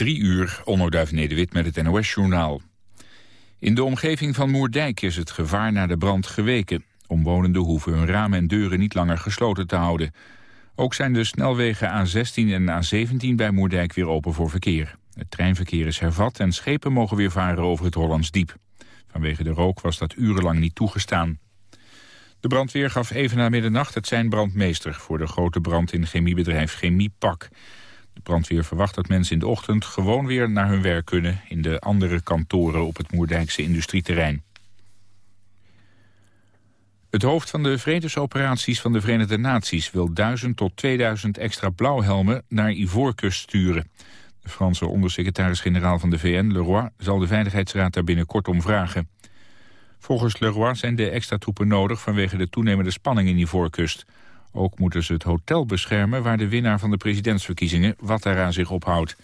Drie uur, Onnoduif Nederwit met het NOS-journaal. In de omgeving van Moerdijk is het gevaar naar de brand geweken. Omwonenden hoeven hun ramen en deuren niet langer gesloten te houden. Ook zijn de snelwegen A16 en A17 bij Moerdijk weer open voor verkeer. Het treinverkeer is hervat en schepen mogen weer varen over het Hollands Diep. Vanwege de rook was dat urenlang niet toegestaan. De brandweer gaf even na middernacht het zijn brandmeester... voor de grote brand in chemiebedrijf Chemiepak. De brandweer verwacht dat mensen in de ochtend gewoon weer naar hun werk kunnen... in de andere kantoren op het Moerdijkse industrieterrein. Het hoofd van de vredesoperaties van de Verenigde Naties... wil 1000 tot 2000 extra blauwhelmen naar Ivoorkust sturen. De Franse ondersecretaris-generaal van de VN, Leroy... zal de Veiligheidsraad daar binnenkort om vragen. Volgens Leroy zijn de extra troepen nodig... vanwege de toenemende spanning in Ivoorkust... Ook moeten ze het hotel beschermen waar de winnaar van de presidentsverkiezingen Ouattara zich ophoudt.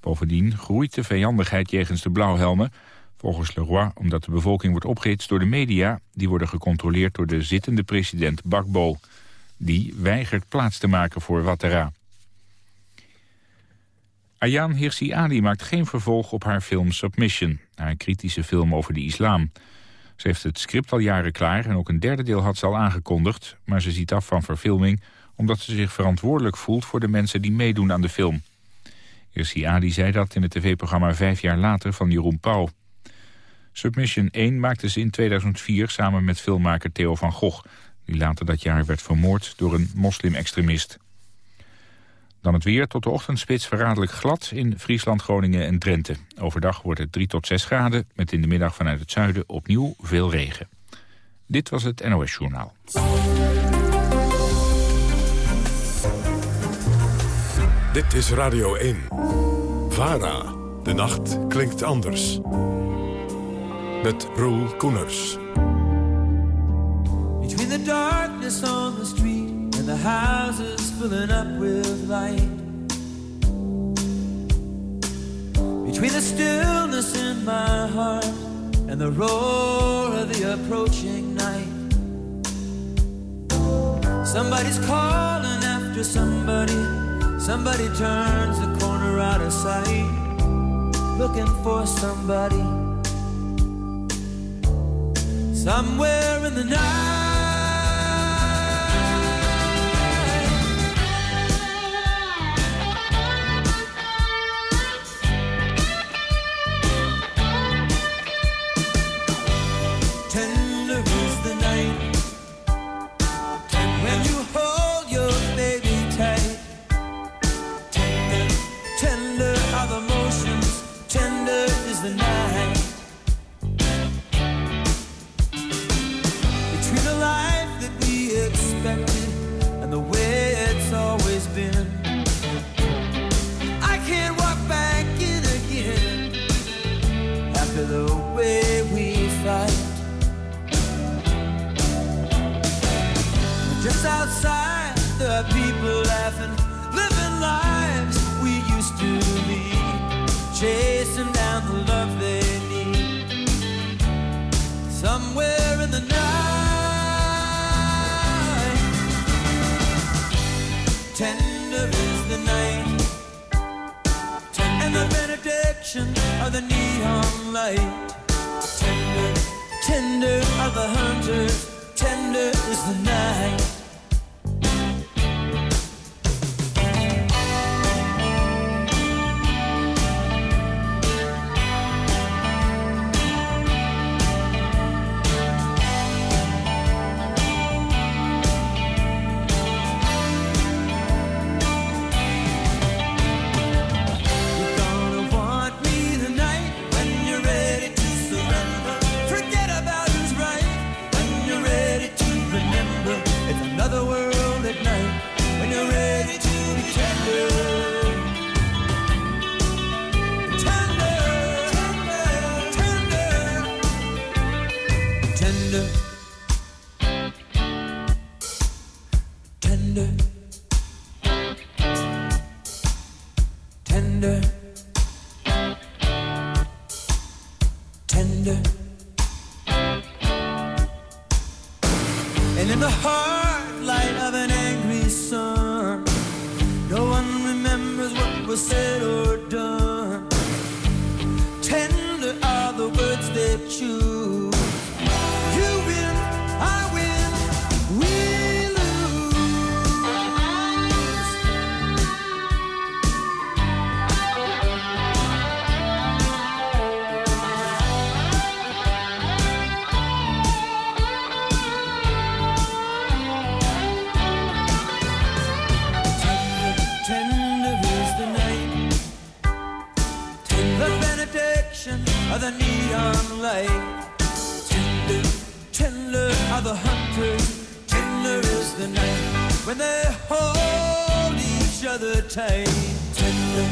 Bovendien groeit de vijandigheid jegens de blauwhelmen. Volgens Leroy omdat de bevolking wordt opgehitst door de media... die worden gecontroleerd door de zittende president Bakbo. Die weigert plaats te maken voor Ouattara. Ayaan Hirsi Ali maakt geen vervolg op haar film Submission... haar kritische film over de islam... Ze heeft het script al jaren klaar en ook een derde deel had ze al aangekondigd... maar ze ziet af van verfilming omdat ze zich verantwoordelijk voelt... voor de mensen die meedoen aan de film. Irsi Adi zei dat in het tv-programma Vijf jaar later van Jeroen Pauw. Submission 1 maakte ze in 2004 samen met filmmaker Theo van Gogh... die later dat jaar werd vermoord door een moslim-extremist. Dan het weer tot de ochtendspits verraderlijk glad in Friesland, Groningen en Drenthe. Overdag wordt het 3 tot 6 graden, met in de middag vanuit het zuiden opnieuw veel regen. Dit was het NOS Journaal. Dit is Radio 1. VARA. De nacht klinkt anders. Met Roel Koeners. Between the darkness on the street and the houses filling up with light. Between the stillness in my heart and the roar of the approaching night. Somebody's calling after somebody. Somebody turns the corner out of sight, looking for somebody. Somewhere in the night. reflection of the neon light. Tender, tender are the hunters, tender is the night. Are the hunters, tender is the night when they hold each other tight. Tender,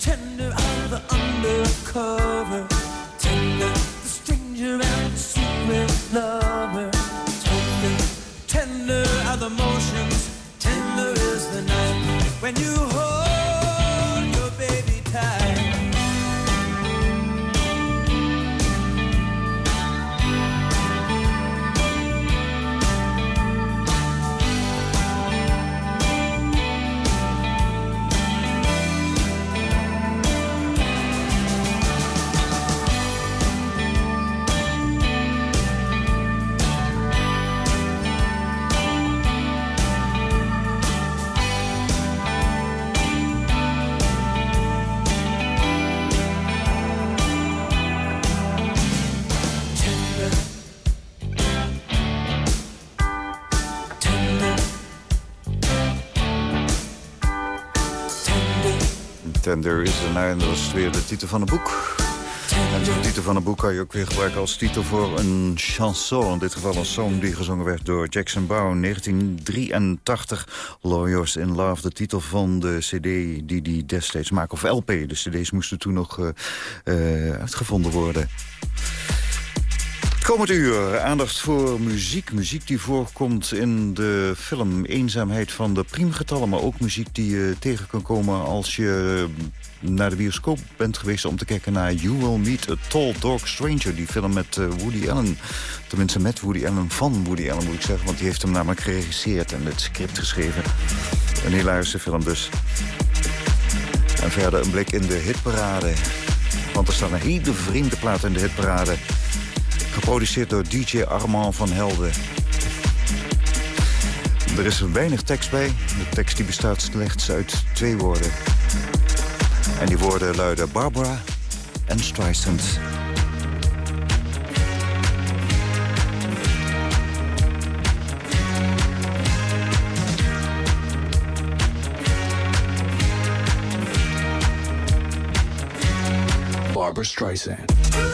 tender are the undercover, tender, the stranger and the secret lover. Tender, tender are the motions, tender is the night when you hold. Tender is er nou, en dat is weer de titel van het boek. En de titel van een boek kan je ook weer gebruiken als titel voor een chanson. In dit geval een song die gezongen werd door Jackson Brown. 1983, Lawyers in Love. De titel van de cd die die destijds maakte. Of LP, de cd's moesten toen nog uh, uh, uitgevonden worden. Komend uur aandacht voor muziek. Muziek die voorkomt in de film Eenzaamheid van de priemgetallen... maar ook muziek die je tegen kan komen als je naar de bioscoop bent geweest... om te kijken naar You Will Meet a Tall Dog Stranger. Die film met eh, Woody Allen. Tenminste met Woody Allen, van Woody Allen moet ik zeggen. Want die heeft hem namelijk geregisseerd en het script geschreven. Een hilarische film dus. En verder een blik in de hitparade. Want er staat een hele vreemde plaat in de hitparade... Geproduceerd door DJ Armand van Helden. Er is weinig tekst bij. De tekst die bestaat slechts uit twee woorden. En die woorden luiden Barbara en Streisand. Barbara Streisand.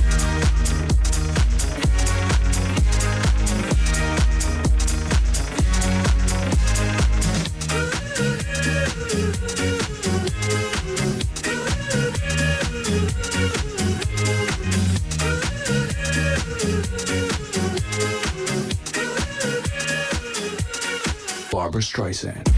Streisand.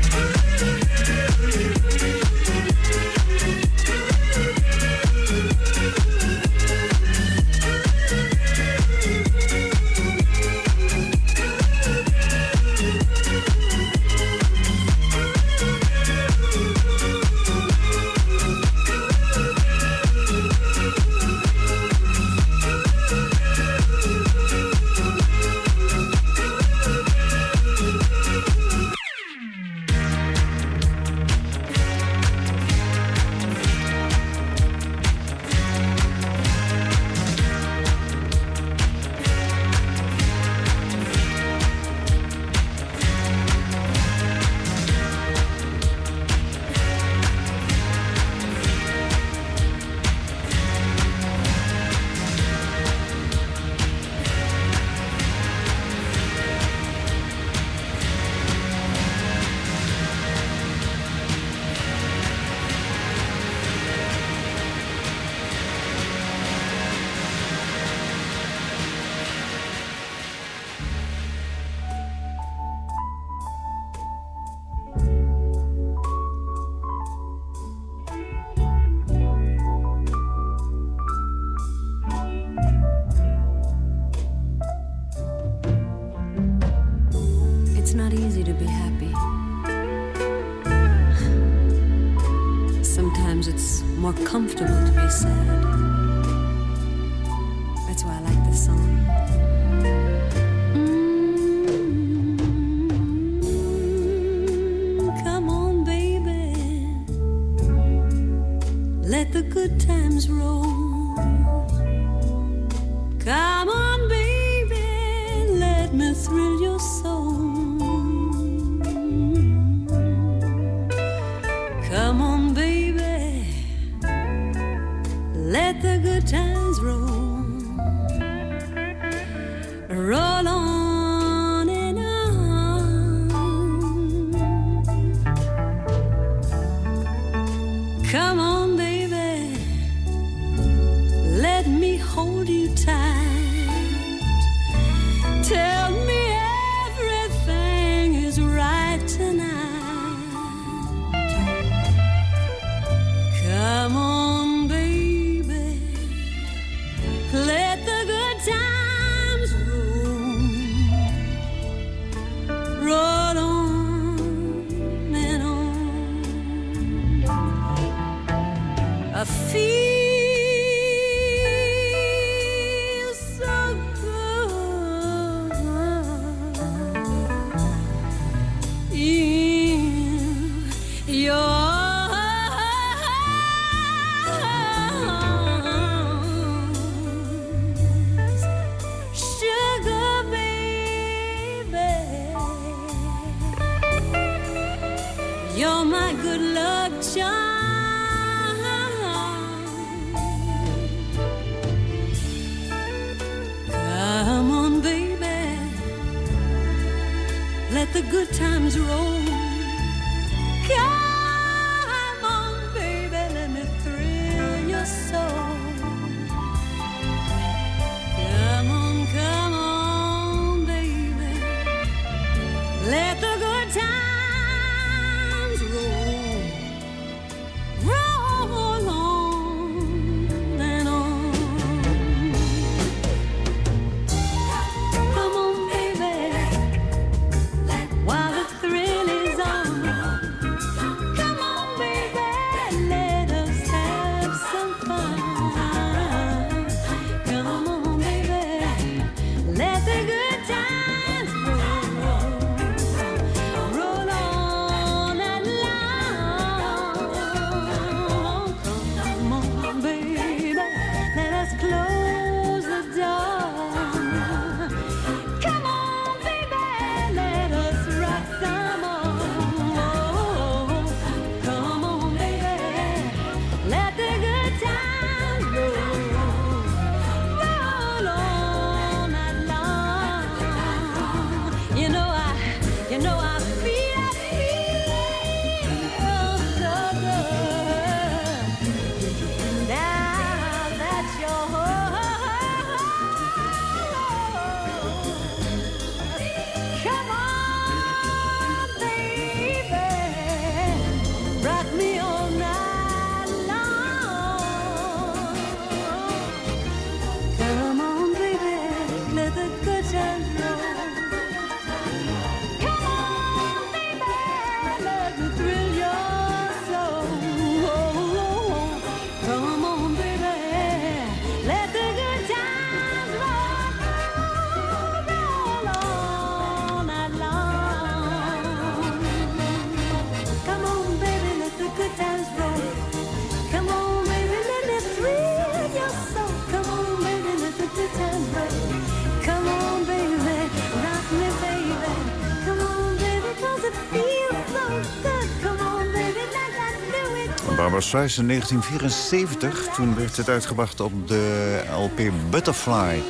Price in 1974. Toen werd het uitgebracht op de LP Butterfly.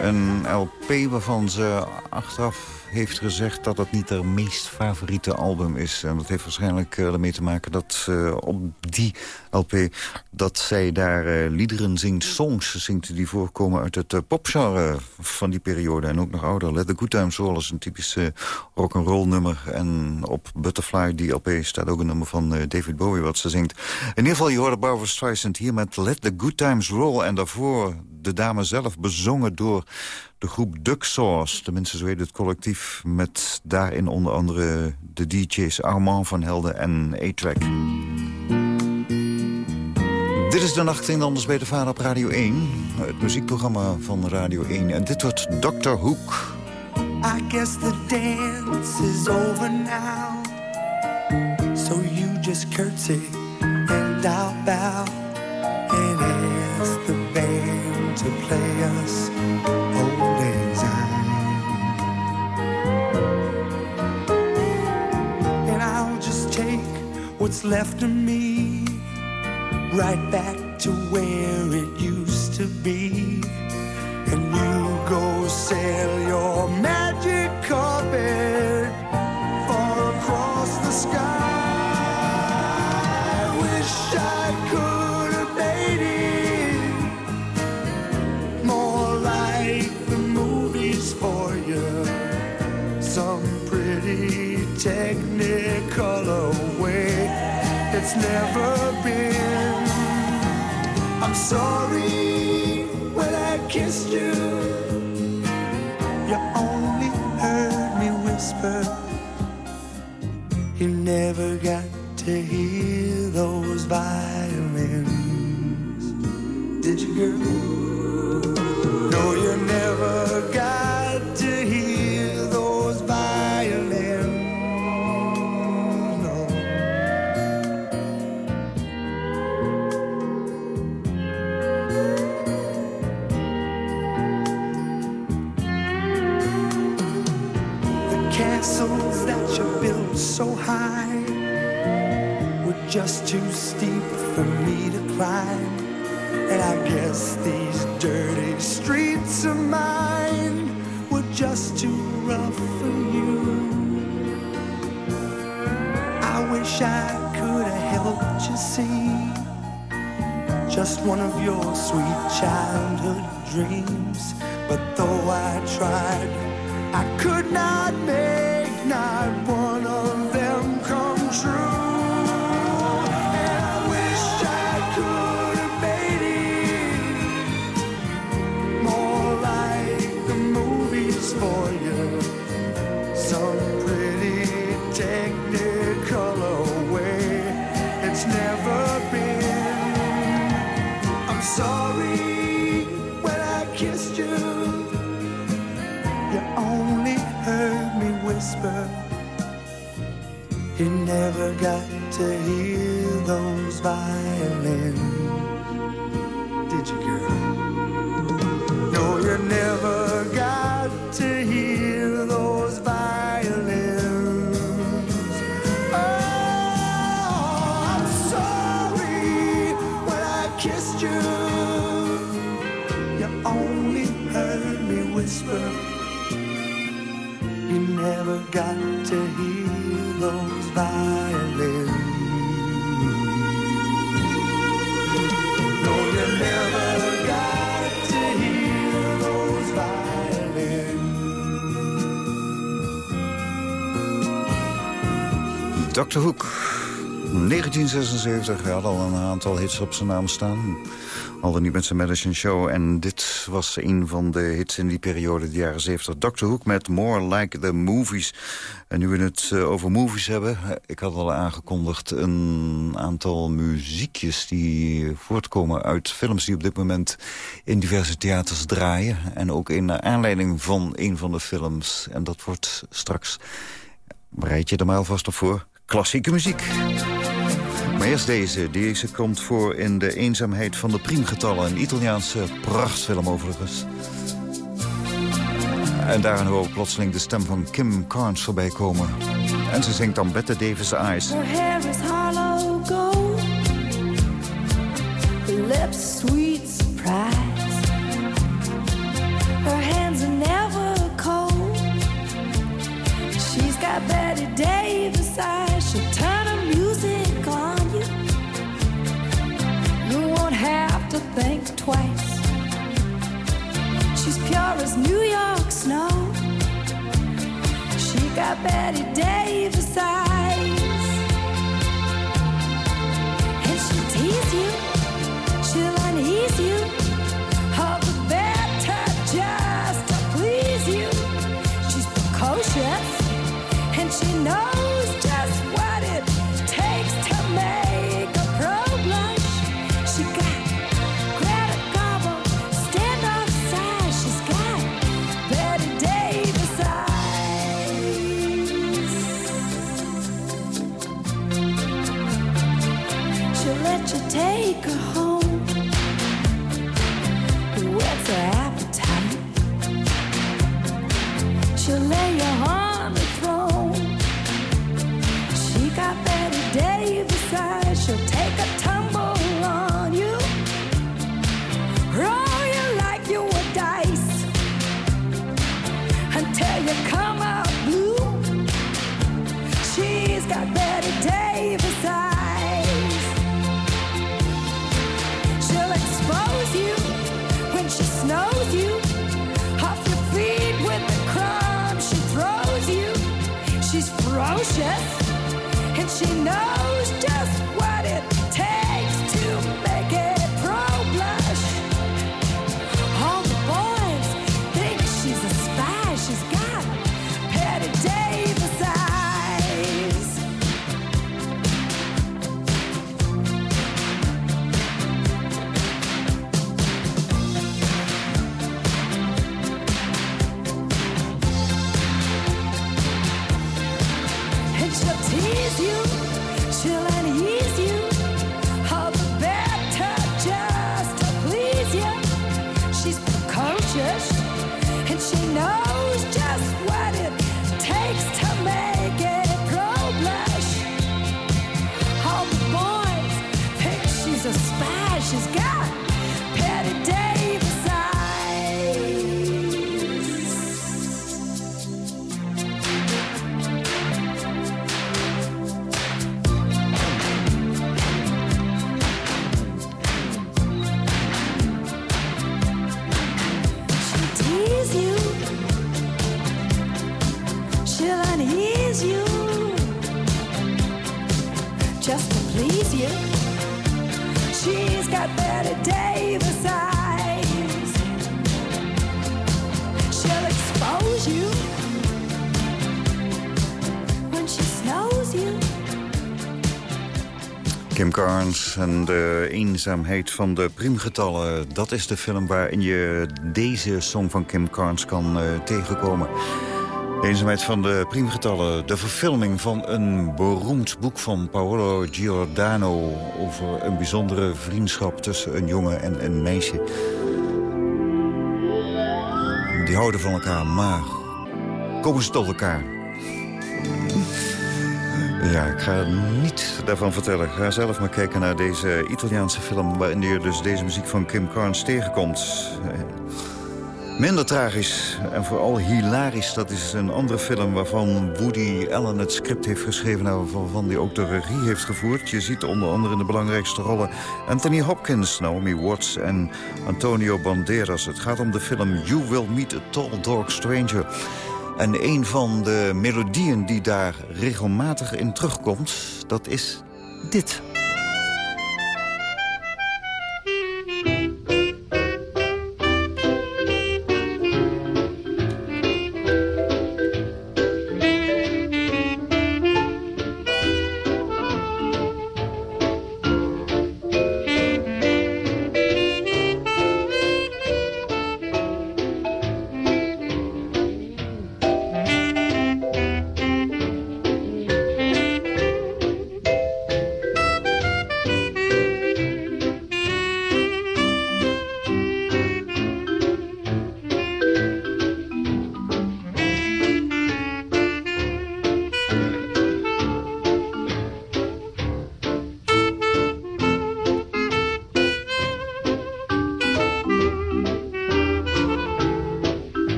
Een LP waarvan ze achteraf heeft gezegd dat het niet haar meest favoriete album is. En dat heeft waarschijnlijk eh, ermee te maken dat op die dat zij daar eh, liederen zingt, songs zingt... die voorkomen uit het uh, popgenre van die periode. En ook nog ouder. Let the Good times roll is een typisch uh, rock'n'roll nummer. En op Butterfly, die LP, staat ook een nummer van David Bowie wat ze zingt. In ieder geval, je hoorde Barbara Streisand hier met Let the Good Times Roll. En daarvoor de dame zelf bezongen door de groep Duck Sauce. Tenminste, zo heet het collectief. Met daarin onder andere de DJ's Armand van Helden en A-Track. Dit is de nacht in Anders bij de Vader op Radio 1. Het muziekprogramma van Radio 1. En dit wordt Dr. Hoek. I guess the dance is over now. So you just curtsy and I'll bow and ask the band to play us old syne. And I'll just take what's left of me right back to where it used to be. And you go sail your magic carpet far across the sky. I wish I could have made it more like the movies for you. Some pretty technicolor way it's never been. I'm sorry when I kissed you. You only heard me whisper. You never got to hear those violins. Did you, girl? Just too steep for me to climb. And I guess these dirty streets of mine were just too rough for you. I wish I could have helped you see just one of your sweet childhood dreams. But though I tried, I could not make not one never got to hear those violins. Dr. Hoek. 1976, hij had al een aantal hits op zijn naam staan. Al dan niet met zijn Madison Show. En dit was een van de hits in die periode, de jaren 70. Dr. Hoek met More Like the Movies. En nu we het eh, over movies hebben... eh, ik had al aangekondigd een aantal muziekjes... die voortkomen uit films die op dit moment in diverse theaters draaien. En ook in aanleiding van een van de films. En dat wordt straks... Bereid je er maar alvast op voor. Klassieke muziek. Maar eerst deze. Deze komt voor in De eenzaamheid van de priemgetallen. Een Italiaanse prachtfilm overigens. En daarin horen we plotseling de stem van Kim Carnes voorbij komen. En ze zingt dan Bette Davis Eyes. Her hair is hollow gold. Her lips sweet surprise. Her hands Betty Davis eyes. She'll turn her music on you. You won't have to think twice. She's pure as New York snow. She got Betty Davis eyes. And she'll tease you, she'll unease you. 个好 Kim Carnes en de eenzaamheid van de priemgetallen. Dat is de film waarin je deze song van Kim Carnes kan eh, tegenkomen. Eenzaamheid van de priemgetallen. De verfilming van een beroemd boek van Paolo Giordano... over een bijzondere vriendschap tussen een jongen en een meisje. Die houden van elkaar, maar komen ze tot elkaar? Ja, ik ga niet daarvan vertellen. Ga zelf maar kijken naar deze Italiaanse film... waarin je dus deze muziek van Kim Carnes tegenkomt. Eh, Minder tragisch en vooral hilarisch. Dat is een andere film waarvan Woody Allen het script heeft geschreven... en waarvan hij ook de regie heeft gevoerd. Je ziet onder andere in de belangrijkste rollen... Anthony Hopkins, Naomi Watts en Antonio Banderas. Het gaat om de film You Will Meet a Tall Dark Stranger... En een van de melodieën die daar regelmatig in terugkomt, dat is dit.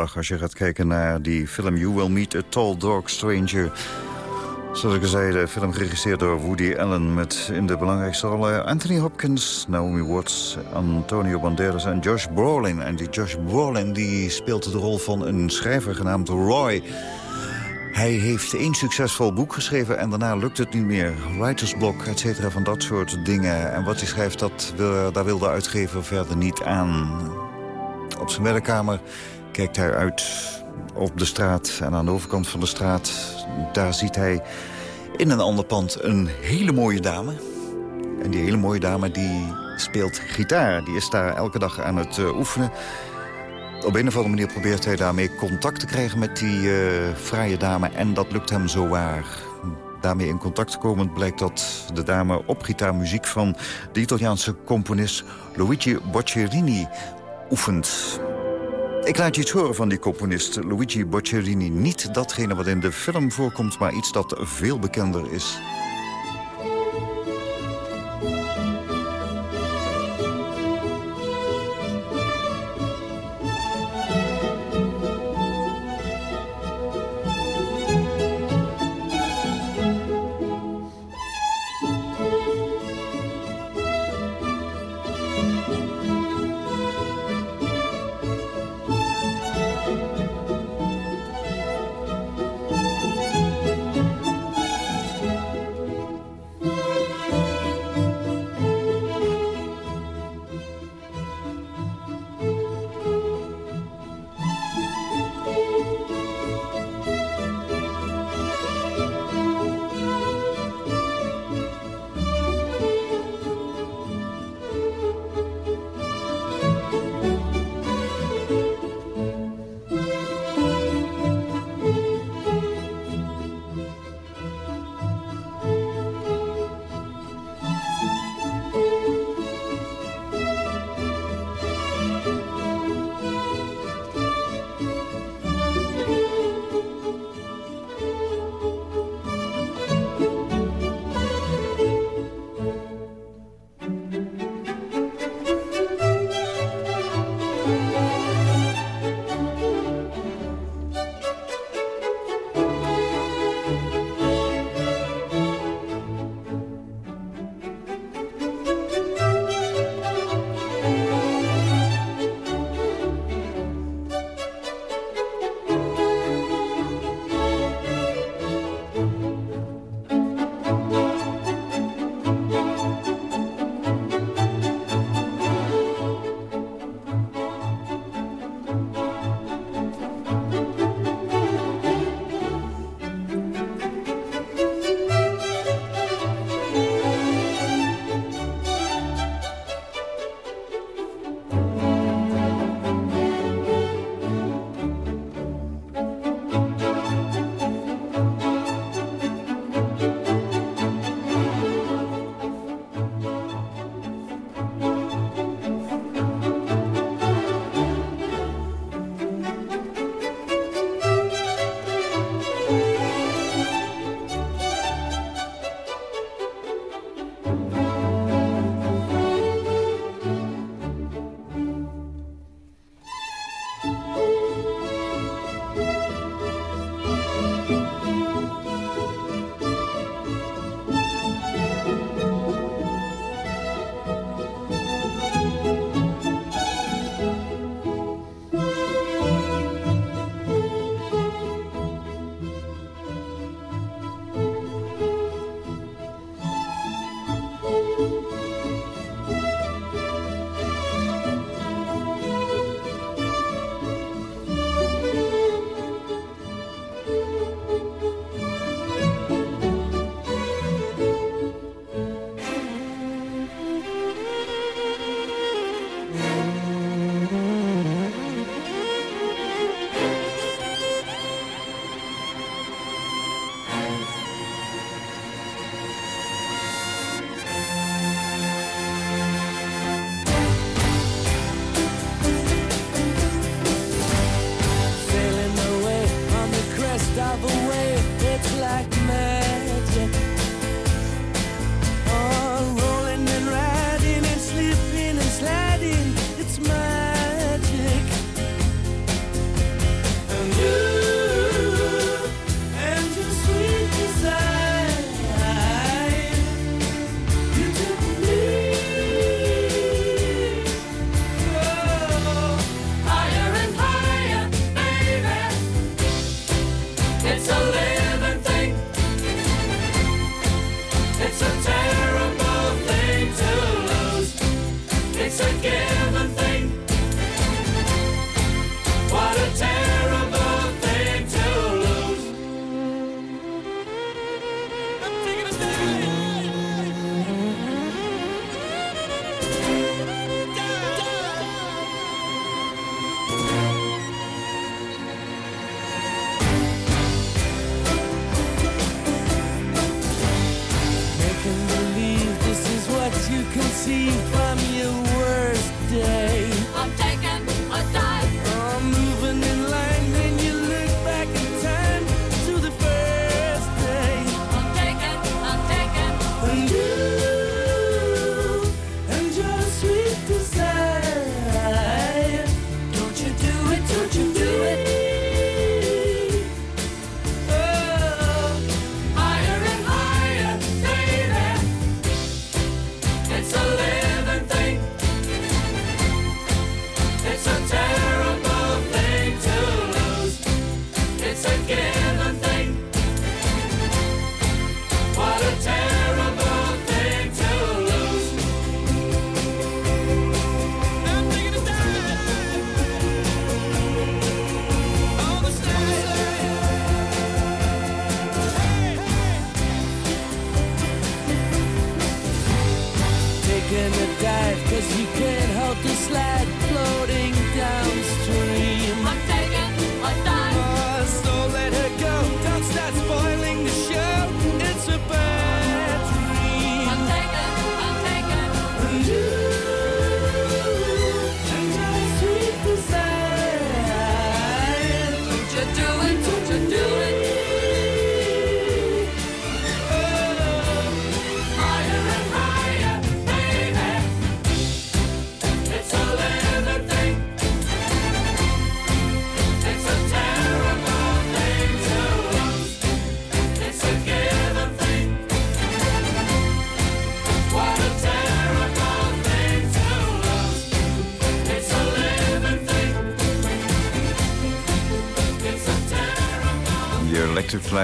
Als je gaat kijken naar die film You Will Meet a Tall Dark Stranger. Zoals ik zei, de film geregisseerd door Woody Allen... met in de belangrijkste rollen Anthony Hopkins, Naomi Watts... Antonio Banderas en Josh Brolin. En die Josh Brolin die speelt de rol van een schrijver genaamd Roy... Hij heeft één succesvol boek geschreven en daarna lukt het niet meer. Writersblok, et cetera, van dat soort dingen. En wat hij schrijft, dat daar wil de uitgever verder niet aan. Op zijn werkkamer kijkt hij uit op de straat. En aan de overkant van de straat, daar ziet hij in een ander pand een hele mooie dame. En die hele mooie dame die speelt gitaar. Die is daar elke dag aan het uh, oefenen. Op een of andere manier probeert hij daarmee contact te krijgen met die uh, fraaie dame. En dat lukt hem zo waar. Daarmee in contact komend blijkt dat de dame op gitaarmuziek van de Italiaanse componist Luigi Boccherini oefent. Ik laat je iets horen van die componist Luigi Boccherini. Niet datgene wat in de film voorkomt, maar iets dat veel bekender is.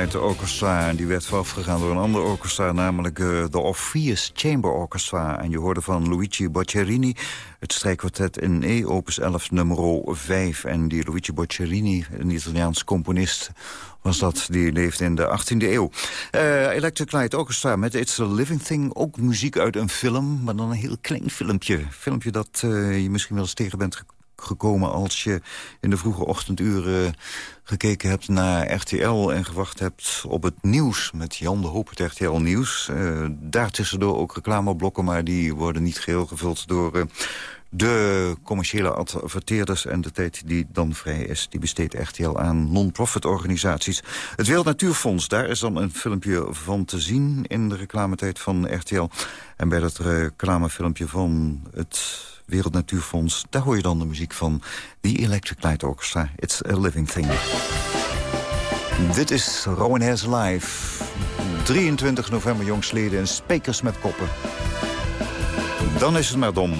Light Orchestra, en die werd voorafgegaan door een ander orchestra... namelijk eh, de Orpheus Chamber Orchestra. En je hoorde van Luigi Boccherini het strijkkwartet in E, opus 11, nummer 5. En die Luigi Boccherini, een Italiaans componist was dat. Die leefde in de 18e eeuw. Eh, Electric Light Orchestra met It's a Living Thing. Ook muziek uit een film, maar dan een heel klein filmpje. Filmpje dat eh, je misschien wel eens tegen bent gekomen gekomen als je in de vroege ochtenduren gekeken hebt naar RTL... en gewacht hebt op het nieuws met Jan de Hoop, het RTL Nieuws. Uh, daartussendoor ook reclameblokken, maar die worden niet geheel gevuld door... Uh, de commerciële adverteerders en de tijd die dan vrij is... die besteedt RTL aan non-profit organisaties. Het Wereld Natuurfonds, daar is dan een filmpje van te zien... in de reclametijd van RTL. En bij dat reclamefilmpje van het Wereld Natuurfonds... daar hoor je dan de muziek van The Electric Light Orchestra. It's a living thing. Dit is Rowan Has Live. 23 november jongstleden en Spekers met Koppen. Dan is het maar dom.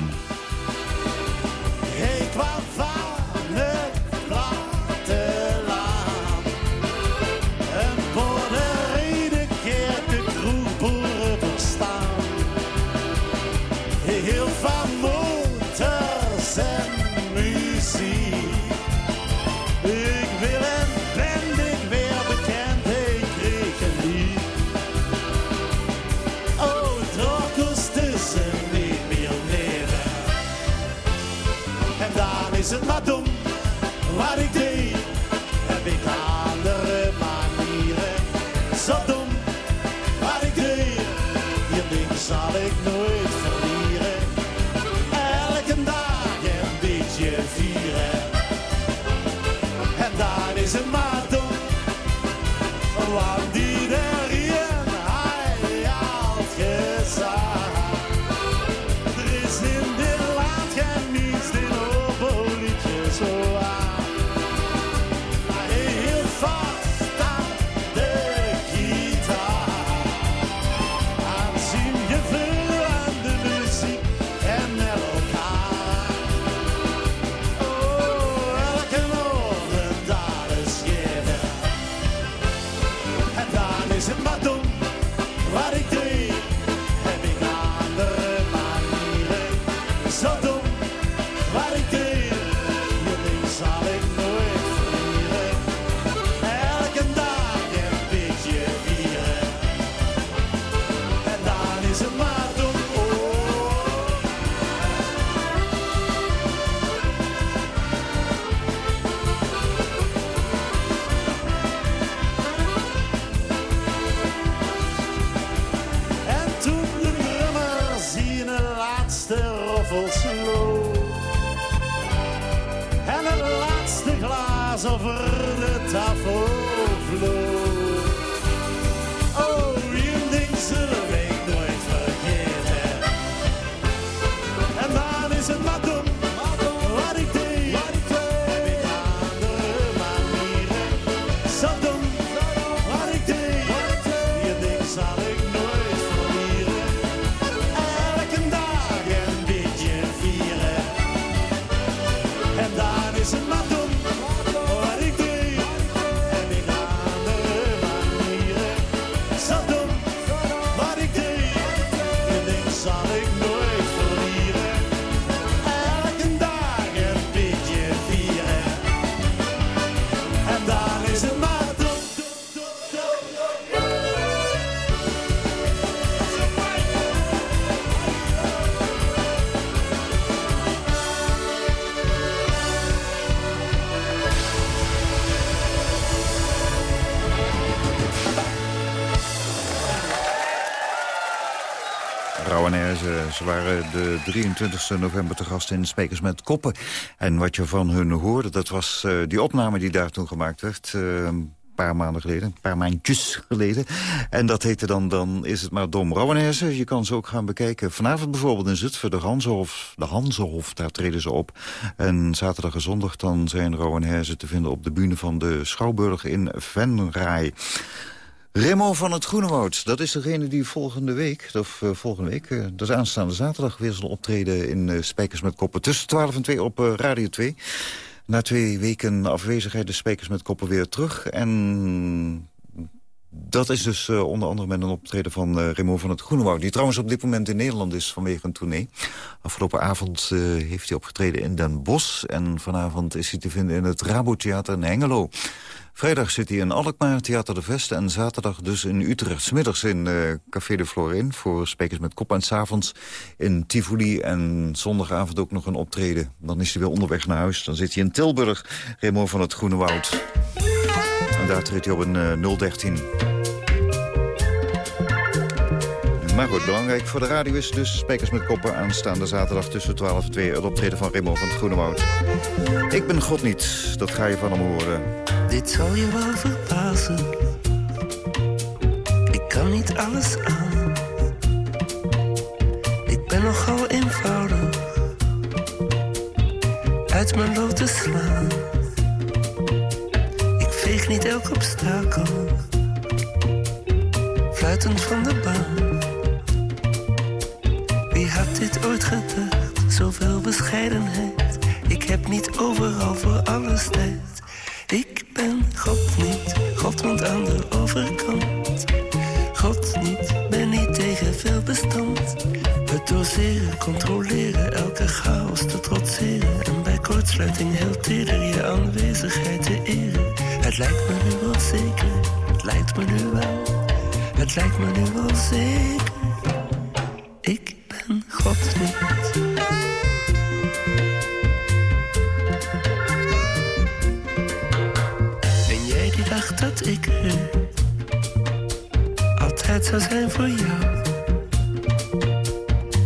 Rauw en Herze, ze waren de 23 november te gast in Sprekers met Koppen. En wat je van hun hoorde, dat was eh, die opname die daar toen gemaakt werd... eh, een paar maanden geleden, een paar maandjes geleden. En dat heette dan, dan is het maar dom. Rauw en Herze, je kan ze ook gaan bekijken. Vanavond bijvoorbeeld in Zutphen, de Hansenhof, de daar treden ze op. En zaterdag en zondag dan zijn Rauw en Herze te vinden op de bühne van de Schouwburg in Venray. Remo van het Groenewoud, dat is degene die volgende week, of eh, volgende week, eh, dat is aanstaande zaterdag, weer zal optreden in eh, Spijkers met Koppen. Tussen 12 en 2 op Radio 2. Na twee weken afwezigheid de Spijkers met Koppen weer terug. En dat is dus onder andere met een optreden van Remo van het Groenewoud... die trouwens op dit moment in Nederland is vanwege een tournee. Afgelopen avond heeft hij opgetreden in Den Bosch... en vanavond is hij te vinden in het Rabotheater in Hengelo. Vrijdag zit hij in Alkmaar, Theater de Vest... en zaterdag dus in Utrecht. Smiddags in eh, Café de Florin voor Sprekers met Kop... en s'avonds in Tivoli en zondagavond ook nog een optreden. Dan is hij weer onderweg naar huis. Dan zit hij in Tilburg, Remo van het Groene Woud. En daar treedt hij op een eh, 013. Maar goed, belangrijk voor de radio is dus Sprekers met Koppen... aanstaande zaterdag tussen 12 en 2... het optreden van Remo van het Groene Woud. Ik ben God niet, dat ga je van hem horen. Dit zal je wel verbazen. Ik kan niet alles aan. Ik ben nogal eenvoudig. Uit mijn lood te slaan. Ik veeg niet elk obstakel. Fluitend van de baan. Had dit ooit gedacht? Zoveel bescheidenheid. Ik heb niet overal voor alles tijd. Ik ben God niet, God woont aan de overkant. God niet, ben niet tegen veel bestand. Het doseren, controleren, elke chaos te trotseren. En bij kortsluiting heel teder je aanwezigheid te eren. Het lijkt me nu wel zeker, het lijkt me nu wel. Het lijkt me nu wel zeker. God niet. En jij die dacht dat ik er altijd zou zijn voor jou.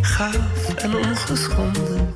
Gaaf en ongeschonden,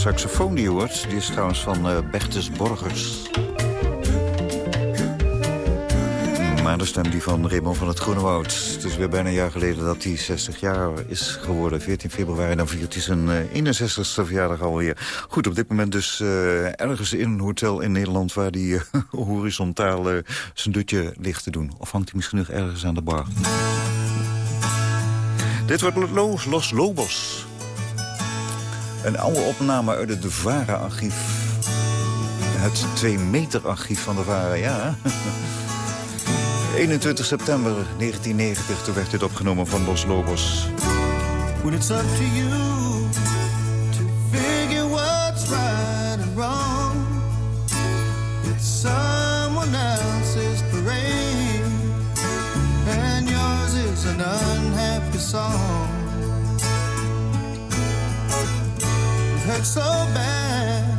saxofoon die hoort, die is trouwens van eh Bertus Borgers. maar de stem die van Raymond van het Groenewoud. Het is weer bijna een jaar geleden dat hij 60 jaar is geworden. 14 februari, dan viert hij zijn eh, 61ste verjaardag alweer. Goed, op dit moment dus eh, ergens in een hotel in Nederland... waar hij eh, horizontaal eh, zijn dutje ligt te doen. Of hangt hij misschien nog ergens aan de bar? Dit wordt Los, Los Lobos. Een oude opname uit het De Vara-archief. Het 2-meter-archief van De Vara, ja. 21 september 1990, toen werd dit opgenomen van Los Lobos. When it's up to you to figure what's right and wrong, it's someone else's parade, and yours is an unhappy song. So bad,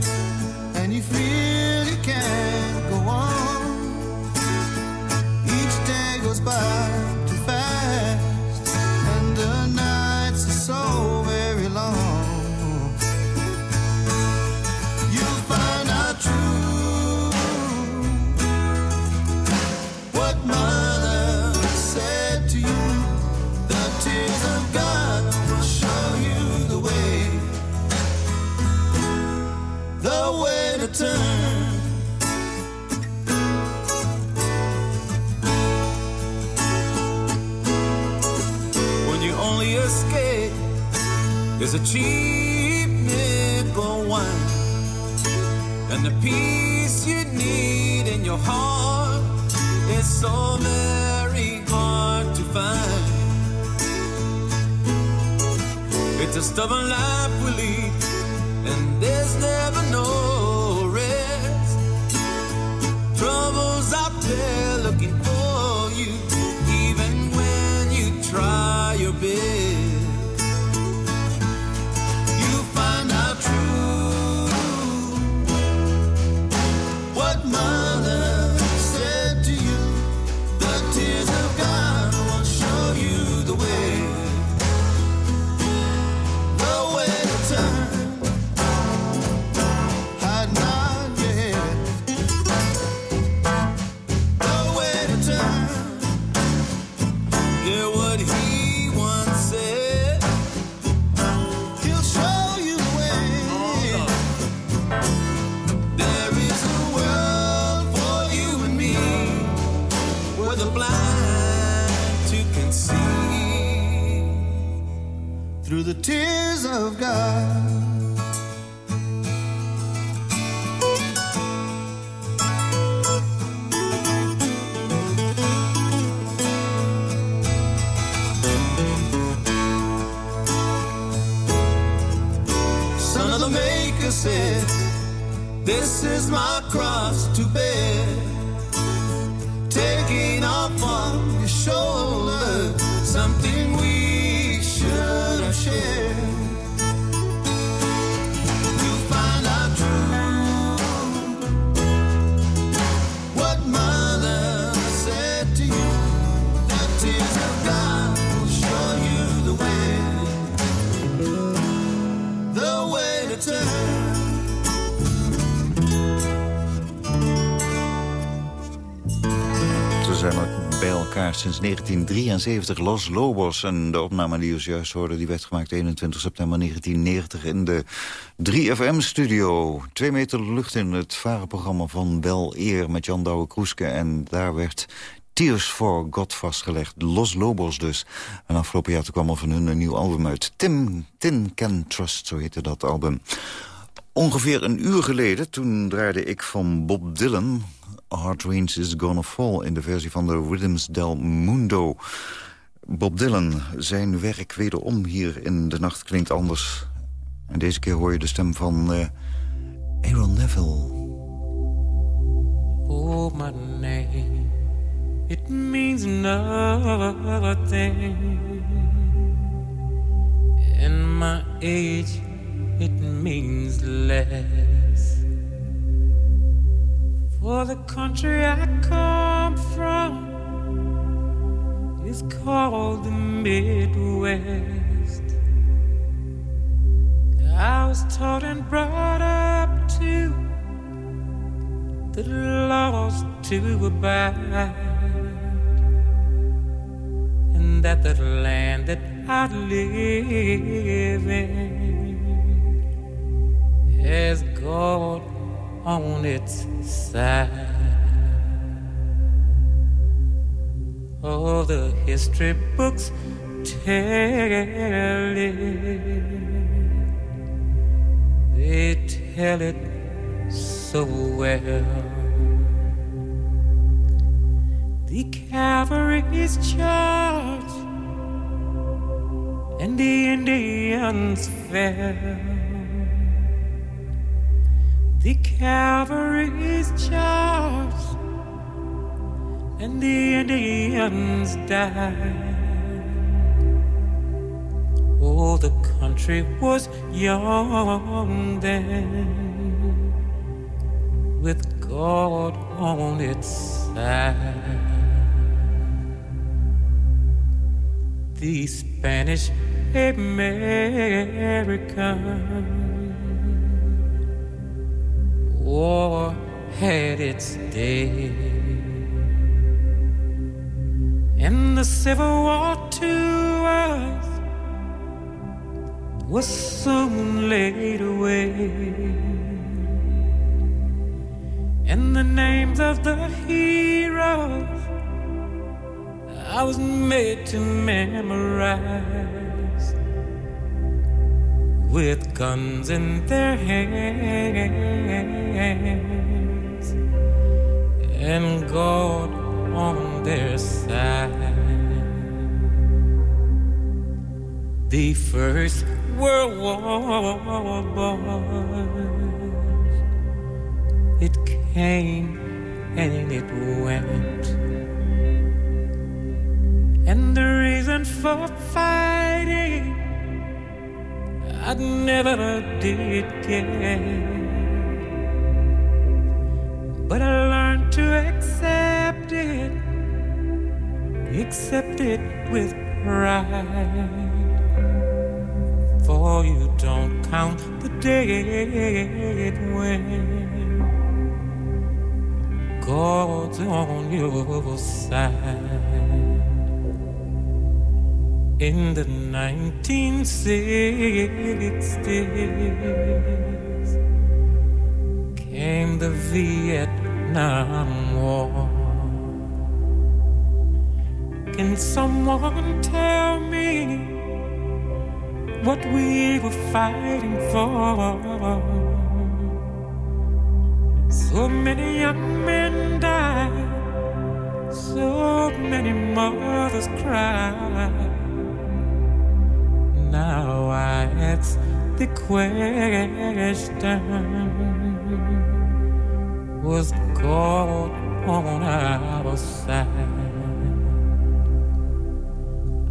is a cheap nickel wine and the peace you need in your heart. Is so very hard to find. It's a stubborn life we lead and there's never no rest. Troubles out there looking for you even when you try your best the tears of God. Son of the Maker said, This is my cross to bear. Taking off on your shoulder something shit. Elkaar sinds 1973, Los Lobos. En de opname die we juist hoorden, die werd gemaakt 21 september 1990... in de 3FM-studio. Twee meter lucht in het varenprogramma van Bel Eer... met Jan Douwe-Kroeske. En daar werd Tears for God vastgelegd. Los Lobos dus. En afgelopen jaar kwam er van hun een nieuw album uit. Tim, Tin Can Trust, zo heette dat album. Ongeveer een uur geleden, toen draaide ik van Bob Dylan... Hard Rains is Gonna Fall in de versie van de Rhythms del Mundo. Bob Dylan, zijn werk wederom hier in De Nacht klinkt anders. En deze keer hoor je de stem van eh Aaron Neville. Oh, my name, it means nothing. And my age, it means less. For the country I come from is called the Midwest. I was taught and brought up to the laws to abide. And that the land that I live in has God on its side. All the history books tell it. They tell it so well. The cavalry's charge and the Indians fell. The cavalry's charged and the Indians died. Oh, the country was young then, with God on its side. The Spanish American war had its day. And the Civil War to us was soon laid away. And the names of the heroes I was made to memorize with guns in their hands and God on their side. The First World War was, it came and it went. And the reason for fighting I never did get. But I learned to accept it, accept it with pride. For you don't count the dead when God's on your side. In the 1960s came the Vietnam War. Can someone tell me what we were fighting for? So many young men died, so many mothers cried. Now I ask the question Was God on our side?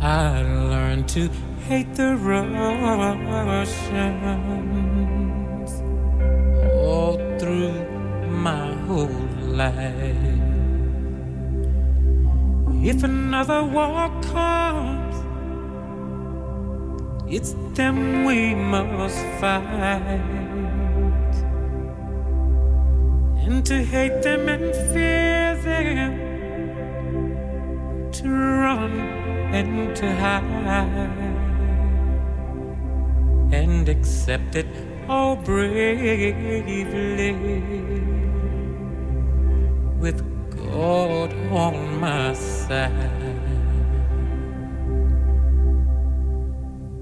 I learned to hate the Russians all through my whole life. If another war comes, it's them we must fight. And to hate them and fear them, to run and to hide. And accept it all bravely with God on my side.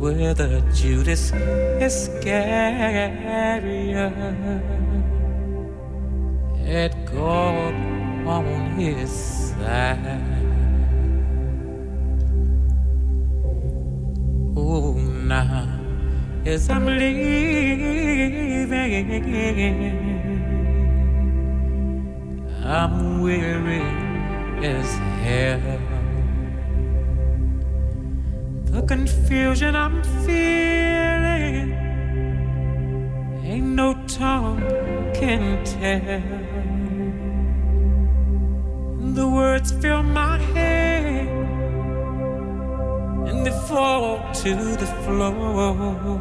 whether Judas Iscariot had God on his side. Oh, now as I'm leaving, I'm weary as hell. Confusion I'm feeling ain't no tongue can tell. The words fill my head and they fall to the floor.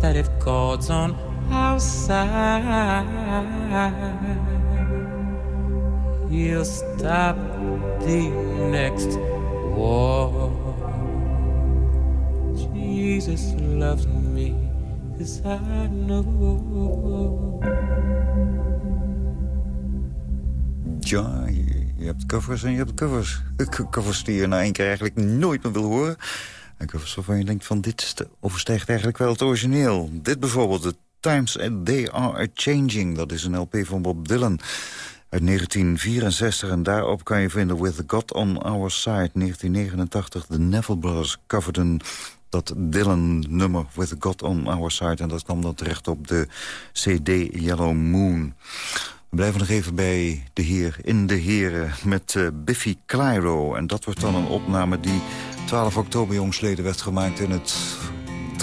That if God's on our side, He'll stop the next Jesus loves me. Ja, je, hebt covers en je hebt covers. Covers die je na één keer eigenlijk nooit meer wil horen. En covers waarvan je denkt van dit overstijgt eigenlijk wel het origineel. Dit bijvoorbeeld, The Times and They Are A-Changing. Dat is een LP van Bob Dylan uit 1964. En daarop kan je vinden With God On Our Side 1989. De Neville Brothers coverden dat Dylan-nummer With God On Our Side. En dat kwam dan terecht op de CD Yellow Moon. We blijven nog even bij de heer in de heren met eh, Biffy Clyro. En dat wordt dan een opname die 12 oktober jongsleden werd gemaakt... in het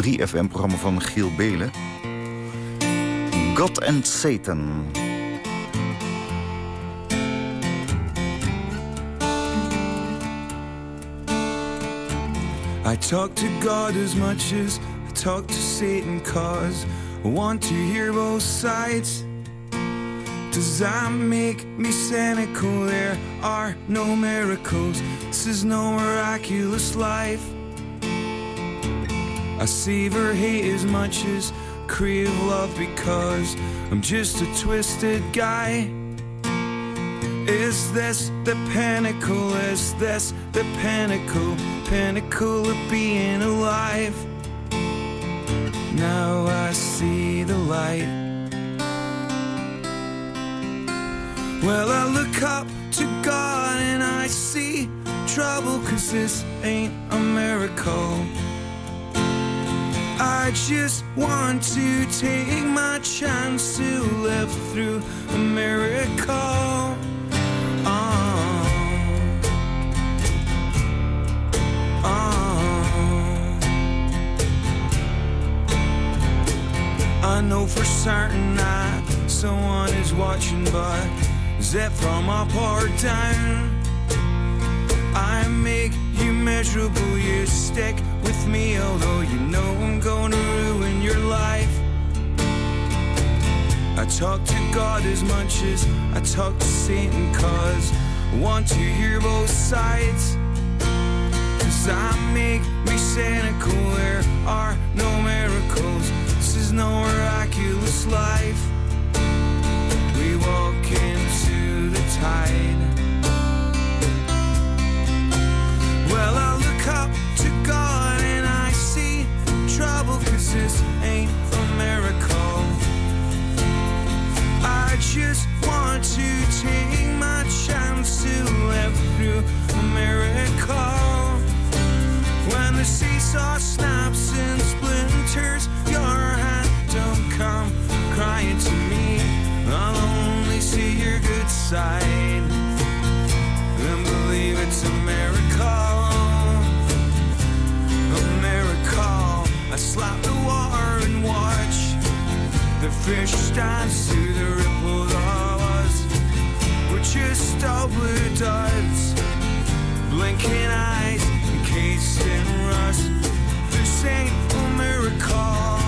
3FM-programma van Giel Belen. God and Satan. I talk to God as much as I talk to Satan, cause I want to hear both sides. Does that make me cynical? There are no miracles, this is no miraculous life. I savor hate as much as crave love because I'm just a twisted guy. Is this the pinnacle? Is this the pinnacle? Pinnacle of being alive. Now I see the light. Well, I look up to God and I see trouble, cause this ain't a miracle. I just want to take my chance to live through a miracle. Oh. Oh. I know for certain that someone is watching, but is that from up or down? I make you measurable, you stick with me, although you know I'm gonna ruin your life. I talk to God as much as I talk to Satan, cause I want to hear both sides. Cause I make me cynical, there are no miracles, this is no miraculous life. We walk into the tide. Well, I look up to God and I see trouble, cause this ain't a miracle. Just want to take my chance to live through a miracle. When the seesaw snaps and splinters, your hand don't come crying to me. I'll only see your good side and believe it's a miracle. A miracle. I slap the water the fish dance through the ripples of us. We're just blue dots, blinking eyes encased in rust. This ain't a miracle.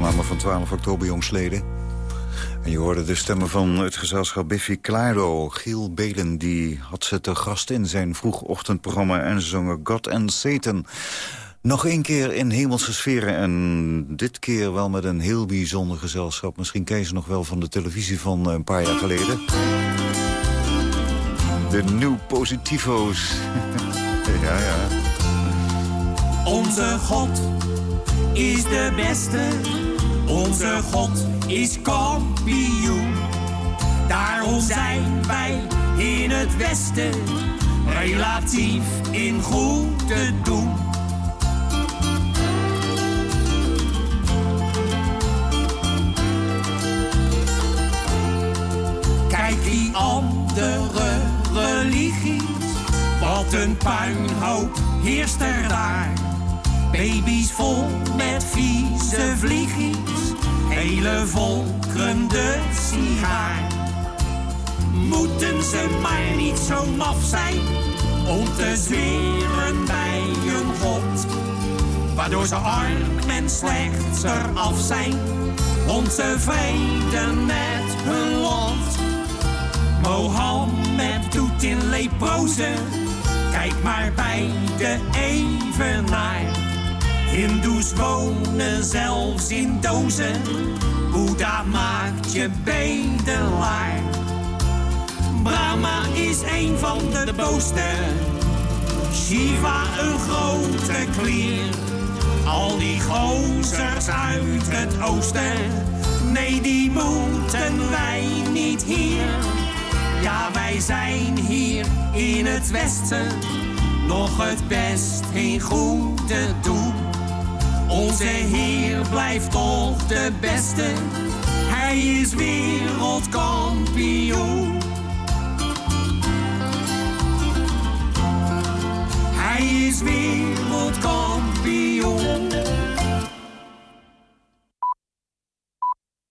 Opname van 12 oktober jongsleden. En je hoorde de stemmen van het gezelschap Biffy Claro. Giel Belen die had ze te gast in zijn vroegochtendprogramma... en zongen God and Satan. Nog één keer in hemelse sferen en dit keer wel met een heel bijzonder gezelschap. Misschien ken je ze nog wel van de televisie van een paar jaar geleden. De New Positivo's. ja, ja. Onze God is de beste. Onze God is kampioen. Daarom zijn wij in het Westen relatief in goede doen. Kijk die andere religies, wat een puinhoop heerst er daar. Baby's vol met vieze vliegjes, hele volkeren de sigaar. Moeten ze maar niet zo maf zijn om te zweren bij een god. Waardoor ze arm en slechts eraf zijn, ontevreden met hun lot. Mohammed doet in leprozen, kijk maar bij de evenaar. Hindoes wonen zelfs in dozen, Boeddha maakt je bedelaar. Brahma is een van de boosten, Shiva een grote klier. Al die gozers uit het oosten, nee die moeten wij niet hier. Ja, wij zijn hier in het westen nog het best in goede doen. Onze Heer blijft toch de beste, Hij is wereldkampioen. Hij is wereldkampioen.